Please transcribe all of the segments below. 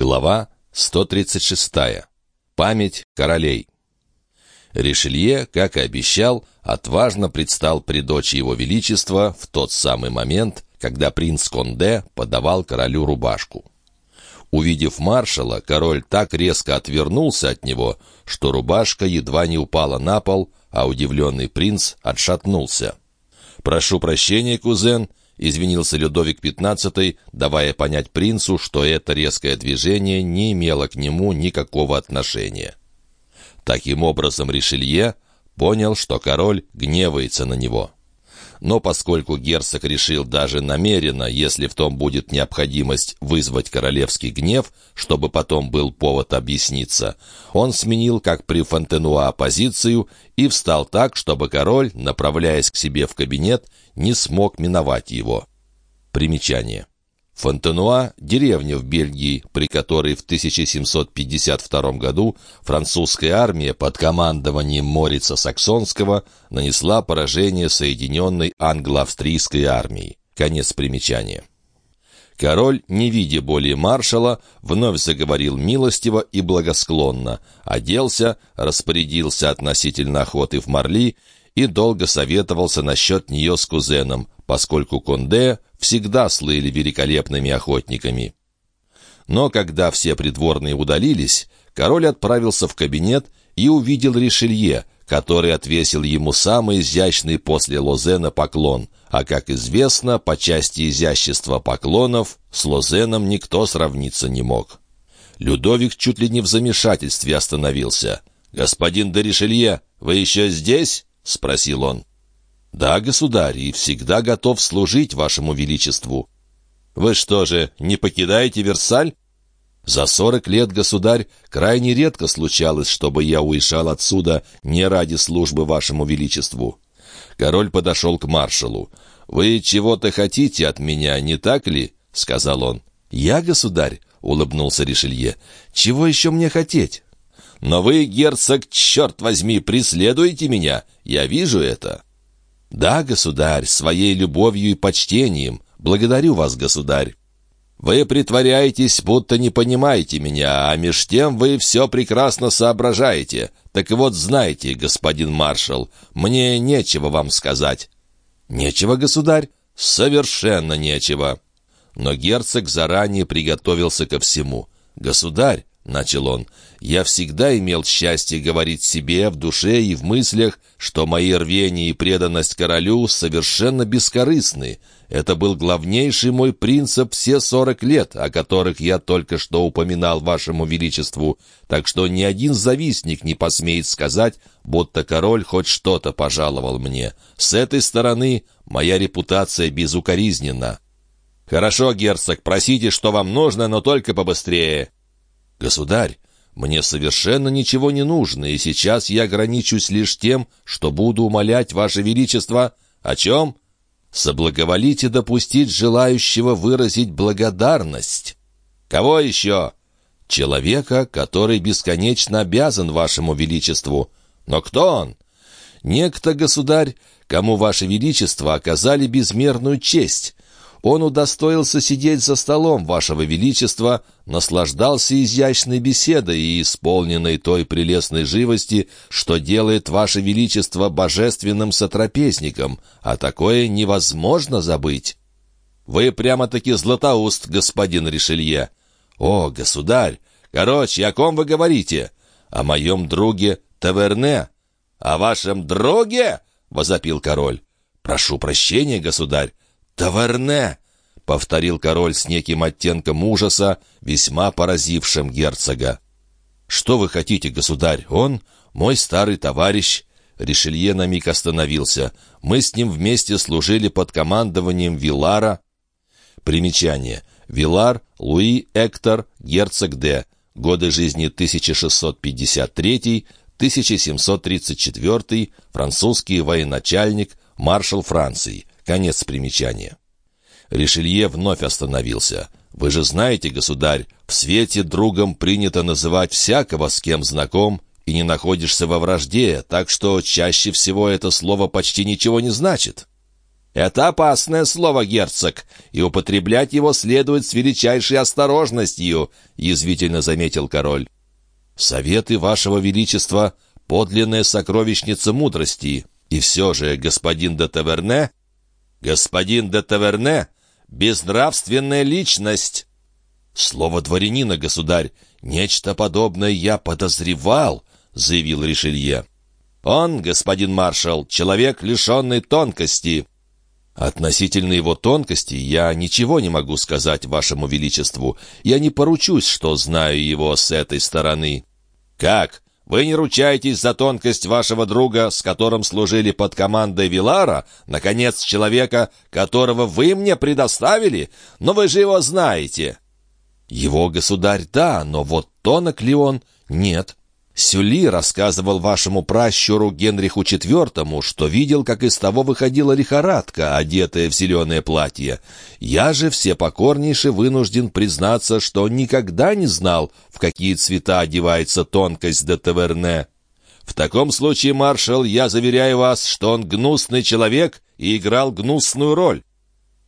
Глава 136. Память королей. Ришелье, как и обещал, отважно предстал при дочи его величества в тот самый момент, когда принц Конде подавал королю рубашку. Увидев маршала, король так резко отвернулся от него, что рубашка едва не упала на пол, а удивленный принц отшатнулся. «Прошу прощения, кузен, извинился Людовик XV, давая понять принцу, что это резкое движение не имело к нему никакого отношения. Таким образом, Ришелье понял, что король гневается на него. Но поскольку герцог решил даже намеренно, если в том будет необходимость вызвать королевский гнев, чтобы потом был повод объясниться, он сменил, как при Фонтенуа, позицию и встал так, чтобы король, направляясь к себе в кабинет, не смог миновать его. Примечание. Фонтенуа – деревня в Бельгии, при которой в 1752 году французская армия под командованием Морица Саксонского нанесла поражение Соединенной англо-австрийской армии. Конец примечания. Король, не видя более маршала, вновь заговорил милостиво и благосклонно, оделся, распорядился относительно охоты в Марли и долго советовался насчет нее с кузеном, поскольку Конде всегда слыли великолепными охотниками. Но когда все придворные удалились, король отправился в кабинет и увидел Ришелье, который отвесил ему самый изящный после Лозена поклон, а, как известно, по части изящества поклонов с Лозеном никто сравниться не мог. Людовик чуть ли не в замешательстве остановился. «Господин де Ришелье, вы еще здесь?» — спросил он. «Да, государь, и всегда готов служить вашему величеству». «Вы что же, не покидаете Версаль?» «За сорок лет, государь, крайне редко случалось, чтобы я уезжал отсюда не ради службы вашему величеству». Король подошел к маршалу. «Вы чего-то хотите от меня, не так ли?» — сказал он. «Я, государь?» — улыбнулся Ришелье. «Чего еще мне хотеть?» «Но вы, герцог, черт возьми, преследуете меня. Я вижу это». «Да, государь, своей любовью и почтением. Благодарю вас, государь». «Вы притворяетесь, будто не понимаете меня, а меж тем вы все прекрасно соображаете. Так вот, знайте, господин маршал, мне нечего вам сказать». «Нечего, государь?» «Совершенно нечего». Но герцог заранее приготовился ко всему. «Государь, — начал он, — «я всегда имел счастье говорить себе в душе и в мыслях, что мои рвение и преданность королю совершенно бескорыстны. Это был главнейший мой принцип все сорок лет, о которых я только что упоминал вашему величеству, так что ни один завистник не посмеет сказать, будто король хоть что-то пожаловал мне. С этой стороны моя репутация безукоризненна». «Хорошо, герцог, просите, что вам нужно, но только побыстрее». «Государь, мне совершенно ничего не нужно, и сейчас я ограничусь лишь тем, что буду умолять Ваше Величество. О чем? Соблаговолите допустить желающего выразить благодарность. Кого еще? Человека, который бесконечно обязан Вашему Величеству. Но кто он? Некто, государь, кому Ваше Величество оказали безмерную честь, он удостоился сидеть за столом, Вашего Величества, наслаждался изящной беседой и исполненной той прелестной живости, что делает Ваше Величество божественным сотрапезником, а такое невозможно забыть. Вы прямо-таки златоуст, господин Ришелье. О, государь! Короче, о ком вы говорите? О моем друге Таверне. О вашем друге? — возопил король. «Прошу прощения, государь, «Таверне!» — повторил король с неким оттенком ужаса, весьма поразившим герцога. «Что вы хотите, государь? Он мой старый товарищ». Ришелье на миг остановился. «Мы с ним вместе служили под командованием Вилара». Примечание. Вилар, Луи Эктор, герцог Д. Годы жизни 1653-1734, французский военачальник, маршал Франции. Конец примечания. Ришелье вновь остановился. «Вы же знаете, государь, в свете другом принято называть всякого, с кем знаком, и не находишься во вражде, так что чаще всего это слово почти ничего не значит». «Это опасное слово, герцог, и употреблять его следует с величайшей осторожностью», — язвительно заметил король. «Советы вашего величества — подлинная сокровищница мудрости, и все же господин де Таверне...» «Господин де Таверне — безнравственная личность!» «Слово дворянина, государь, нечто подобное я подозревал», — заявил Ришелье. «Он, господин маршал, человек, лишенный тонкости». «Относительно его тонкости я ничего не могу сказать вашему величеству. Я не поручусь, что знаю его с этой стороны». «Как? Вы не ручаетесь за тонкость вашего друга, с которым служили под командой Вилара, наконец, человека, которого вы мне предоставили? Но вы же его знаете». «Его государь, да, но вот тонок ли он? Нет». Сюли рассказывал вашему пращуру Генриху IV, что видел, как из того выходила лихорадка, одетая в зеленое платье. Я же все покорнейше вынужден признаться, что никогда не знал, в какие цвета одевается тонкость де Таверне. В таком случае, маршал, я заверяю вас, что он гнусный человек и играл гнусную роль.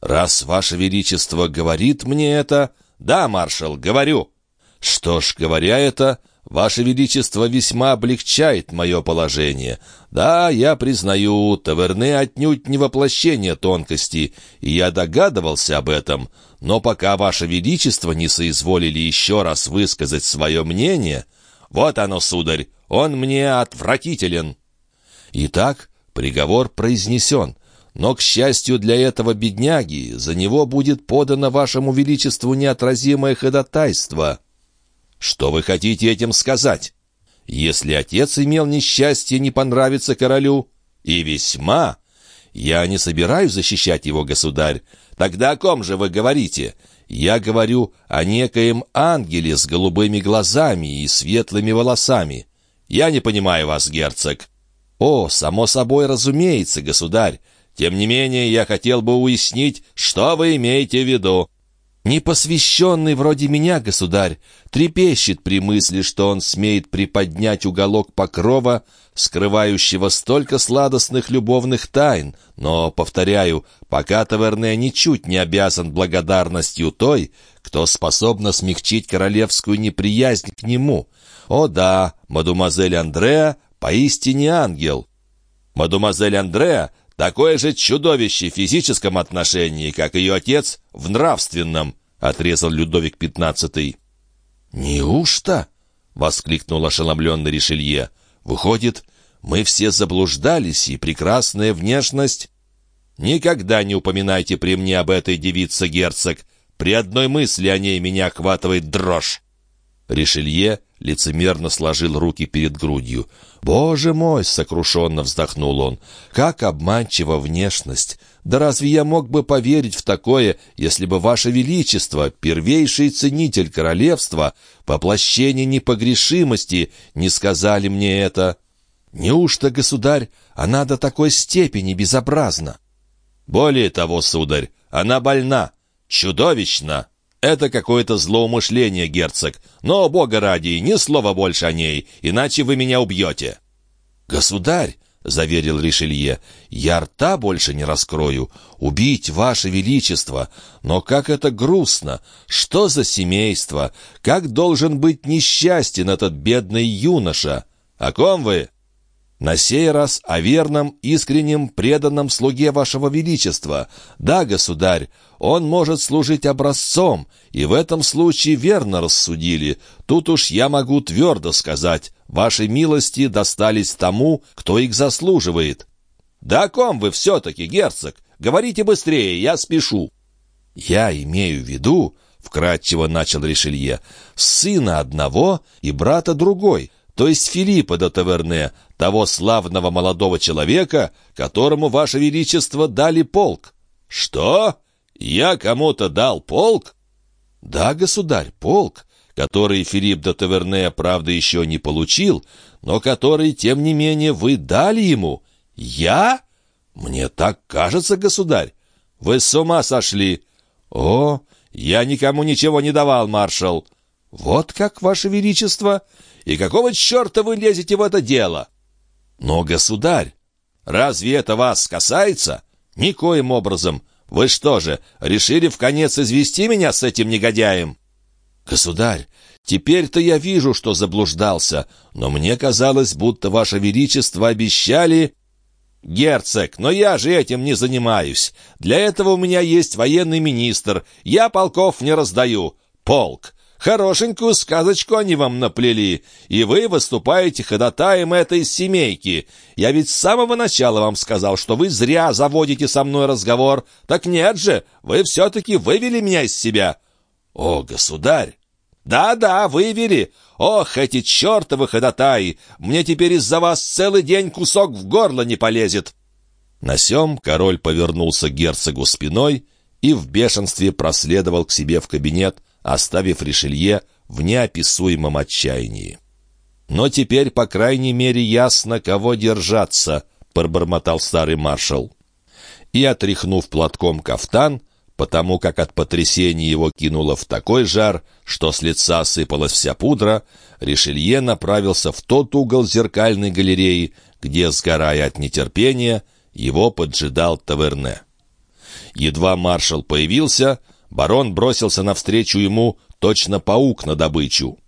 Раз ваше величество говорит мне это... Да, маршал, говорю. Что ж, говоря это, Ваше Величество весьма облегчает мое положение. Да, я признаю, таверны отнюдь не воплощение тонкости, и я догадывался об этом. Но пока Ваше Величество не соизволили еще раз высказать свое мнение... Вот оно, сударь, он мне отвратителен. Итак, приговор произнесен. Но, к счастью для этого бедняги, за него будет подано Вашему Величеству неотразимое ходатайство». Что вы хотите этим сказать? Если отец имел несчастье не понравиться королю, и весьма, я не собираюсь защищать его, государь. Тогда о ком же вы говорите? Я говорю о некоем ангеле с голубыми глазами и светлыми волосами. Я не понимаю вас, герцог. О, само собой разумеется, государь. Тем не менее, я хотел бы уяснить, что вы имеете в виду. Непосвященный вроде меня, государь, трепещет при мысли, что он смеет приподнять уголок покрова, скрывающего столько сладостных любовных тайн, но, повторяю, пока Таверне ничуть не обязан благодарностью той, кто способна смягчить королевскую неприязнь к нему. О да, мадемуазель Андреа поистине ангел. Мадемуазель Андреа Такое же чудовище в физическом отношении, как ее отец в нравственном, отрезал Людовик XV. «Неужто?» — воскликнул ошеломленный Ришелье. «Выходит, мы все заблуждались, и прекрасная внешность...» «Никогда не упоминайте при мне об этой девице, герцог. При одной мысли о ней меня охватывает дрожь». Ришелье лицемерно сложил руки перед грудью. «Боже мой!» — сокрушенно вздохнул он. «Как обманчива внешность! Да разве я мог бы поверить в такое, если бы Ваше Величество, первейший ценитель королевства, воплощение непогрешимости, не сказали мне это? Неужто, государь, она до такой степени безобразна?» «Более того, сударь, она больна, чудовищна!» «Это какое-то злоумышление, герцог. Но, бога ради, ни слова больше о ней, иначе вы меня убьете». «Государь!» — заверил Ришелье. «Я рта больше не раскрою. Убить ваше величество! Но как это грустно! Что за семейство! Как должен быть несчастен этот бедный юноша! О ком вы?» На сей раз о верном, искреннем, преданном слуге вашего величества. Да, государь, он может служить образцом, и в этом случае верно рассудили. Тут уж я могу твердо сказать, ваши милости достались тому, кто их заслуживает. Да о ком вы все-таки, герцог? Говорите быстрее, я спешу. Я имею в виду, — вкратчиво начал Ришелье, — сына одного и брата другой, то есть Филиппа де Таверне, того славного молодого человека, которому, Ваше Величество, дали полк». «Что? Я кому-то дал полк?» «Да, государь, полк, который Филипп де Таверне, правда, еще не получил, но который, тем не менее, вы дали ему. Я? Мне так кажется, государь. Вы с ума сошли. О, я никому ничего не давал, маршал. Вот как, Ваше Величество. И какого черта вы лезете в это дело? Но, государь, разве это вас касается? «Никоим образом. Вы что же, решили в конец извести меня с этим негодяем?» «Государь, теперь-то я вижу, что заблуждался, но мне казалось, будто Ваше Величество обещали...» «Герцог, но я же этим не занимаюсь. Для этого у меня есть военный министр. Я полков не раздаю. Полк. Хорошенькую сказочку они вам наплели, и вы выступаете ходатаем этой семейки. Я ведь с самого начала вам сказал, что вы зря заводите со мной разговор. Так нет же, вы все-таки вывели меня из себя». «О, государь!» «Да-да, вывели! Ох, эти чертовы ходатаи! Мне теперь из-за вас целый день кусок в горло не полезет!» На сём король повернулся к герцогу спиной и в бешенстве проследовал к себе в кабинет, оставив Ришелье в неописуемом отчаянии. «Но теперь, по крайней мере, ясно, кого держаться», — пробормотал старый маршал. И, отряхнув платком кафтан, потому как от потрясения его кинуло в такой жар, что с лица сыпалась вся пудра, Ришелье направился в тот угол зеркальной галереи, где, сгорая от нетерпения, его поджидал Таверне. Едва маршал появился, барон бросился навстречу ему, точно паук на добычу.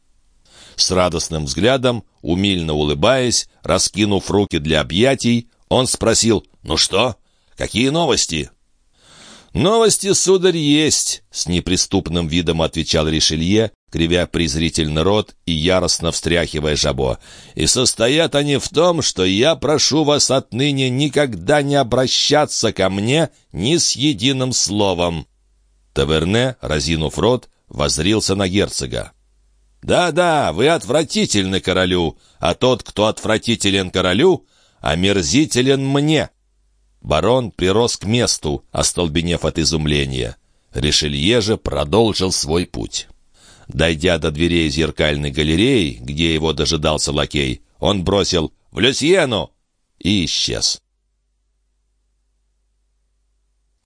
С радостным взглядом, умильно улыбаясь, раскинув руки для объятий, он спросил «Ну что? Какие новости?» «Новости, сударь, есть!» — с неприступным видом отвечал Ришелье, кривя презрительно рот и яростно встряхивая жабо. «И состоят они в том, что я прошу вас отныне никогда не обращаться ко мне ни с единым словом». Таверне, разинув рот, возрился на герцога. «Да-да, вы отвратительны королю, а тот, кто отвратителен королю, омерзителен мне». Барон прирос к месту, остолбенев от изумления. Ришелье же продолжил свой путь. Дойдя до дверей зеркальной галереи, где его дожидался лакей, он бросил «В Люсьену!» и исчез.